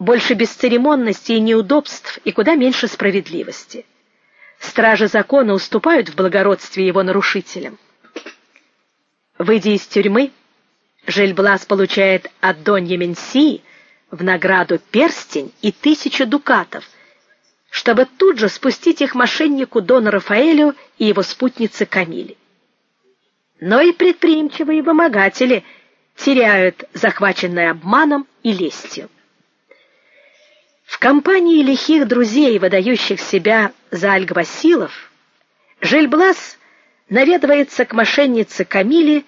больше бесцеремонности и неудобств и куда меньше справедливости. Стражи закона уступают в благородстве его нарушителям. Выйдя из тюрьмы, Жельблас получает от Донья Менси в награду перстень и тысячу дукатов, чтобы тут же спустить их мошеннику Дону Рафаэлю и его спутнице Камиле. Но и предприимчивые вымогатели теряют захваченное обманом и лестью. В компании лихих друзей, выдающих себя за альгвасилов, Жильблас наведывается к мошеннице Камиле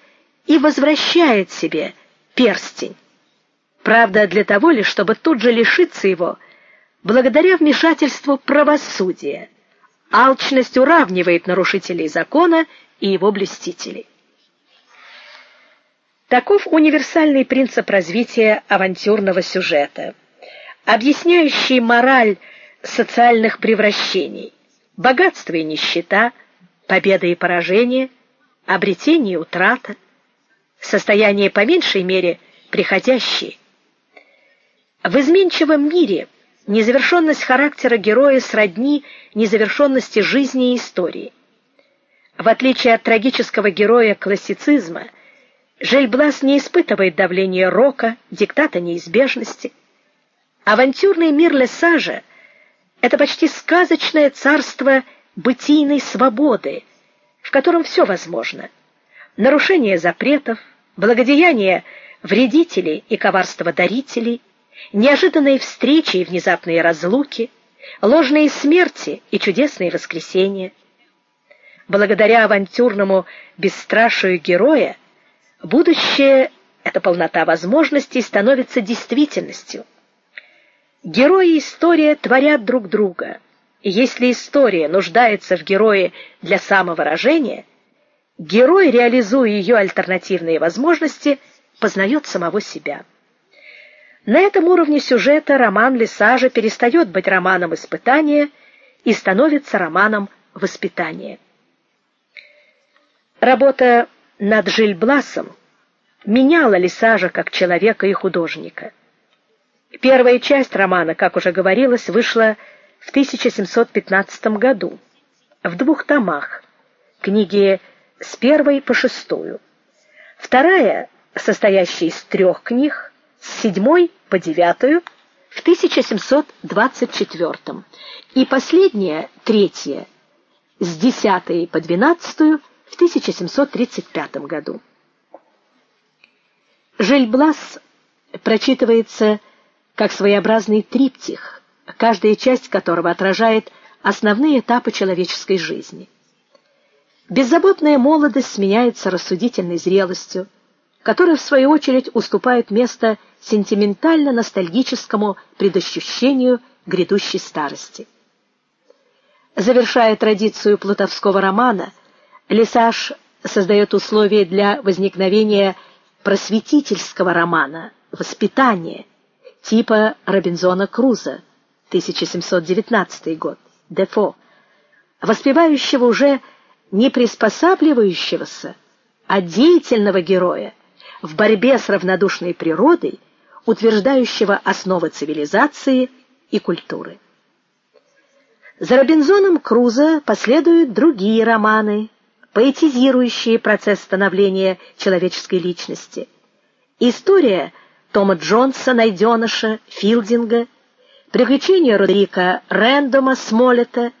и возвращает себе перстень. Правда, для того лишь, чтобы тут же лишиться его, благодаря вмешательству правосудия. Алчность уравнивает нарушителей закона и его блюстителей. Таков универсальный принцип развития авантюрного сюжета, объясняющий мораль социальных превращений: богатство и нищета, победа и поражение, обретение и утрата, состояние по меньшей мере приходящее. В изменчивом мире незавершенность характера героя сродни незавершенности жизни и истории. В отличие от трагического героя классицизма, Жельблас не испытывает давления рока, диктата неизбежности. Авантюрный мир Лесажа это почти сказочное царство бытийной свободы, в котором все возможно. Нарушение запретов, благодеяние вредителей и коварство дарителей, неожиданные встречи и внезапные разлуки, ложные смерти и чудесные воскресения. Благодаря авантюрному бесстрашию героя будущее эта полнота возможностей становится действительностью. Герои и история творят друг друга. И если история нуждается в герое для самовыражения, герой, реализуя ее альтернативные возможности, познает самого себя. На этом уровне сюжета роман Лесажа перестает быть романом испытания и становится романом воспитания. Работа над Жильбласом меняла Лесажа как человека и художника. Первая часть романа, как уже говорилось, вышла в 1715 году в двух томах. Книги с первой по шестую. Вторая, состоящая из трех книг, с седьмой по девятую в 1724 и последняя, третья, с десятой по двенадцатую в 1735 году. Жильблас прочитывается как своеобразный триптих, каждая часть которого отражает основные этапы человеческой жизни. Беззаботная молодость сменяется рассудительной зрелостью, которая в свою очередь уступает место сентиментально-ностальгическому предощущению грядущей старости. Завершая традицию плутовского романа, Лесаж создает условия для возникновения просветительского романа Воспитание типа Робинзона Круза 1719 год, Дефо, воспевающего уже не приспосабливающегося, а деятельного героя в борьбе с равнодушной природой, утверждающего основы цивилизации и культуры. За Робинзоном Крузо последуют другие романы, поэтизирующие процесс становления человеческой личности. История Тома Джонса, найденыша, Филдинга, приключения Родрика Рэндома Смолета,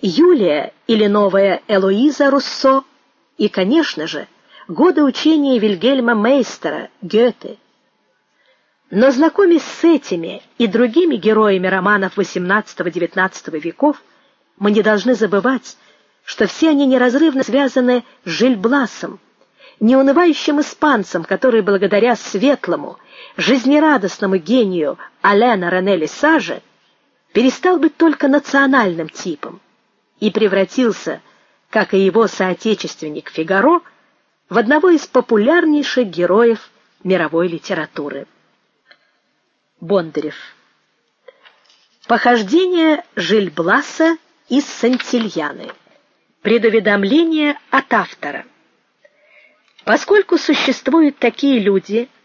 Юлия или новая Элоиза Руссо и, конечно же, годы учения Вильгельма Мейстера, Гёте. Но знакомясь с этими и другими героями романов XVIII-XIX веков, мы не должны забывать, что все они неразрывно связаны с Жильбласом, неунывающим испанцем, который благодаря светлому, жизнерадостному гению Алена Рене Саже перестал быть только национальным типом и превратился, как и его соотечественник Фигаро, в одного из популярнейших героев мировой литературы. Бондарев. Похождение Жильбласа из Сантильяны. Предуведомление от автора. Поскольку существуют такие люди,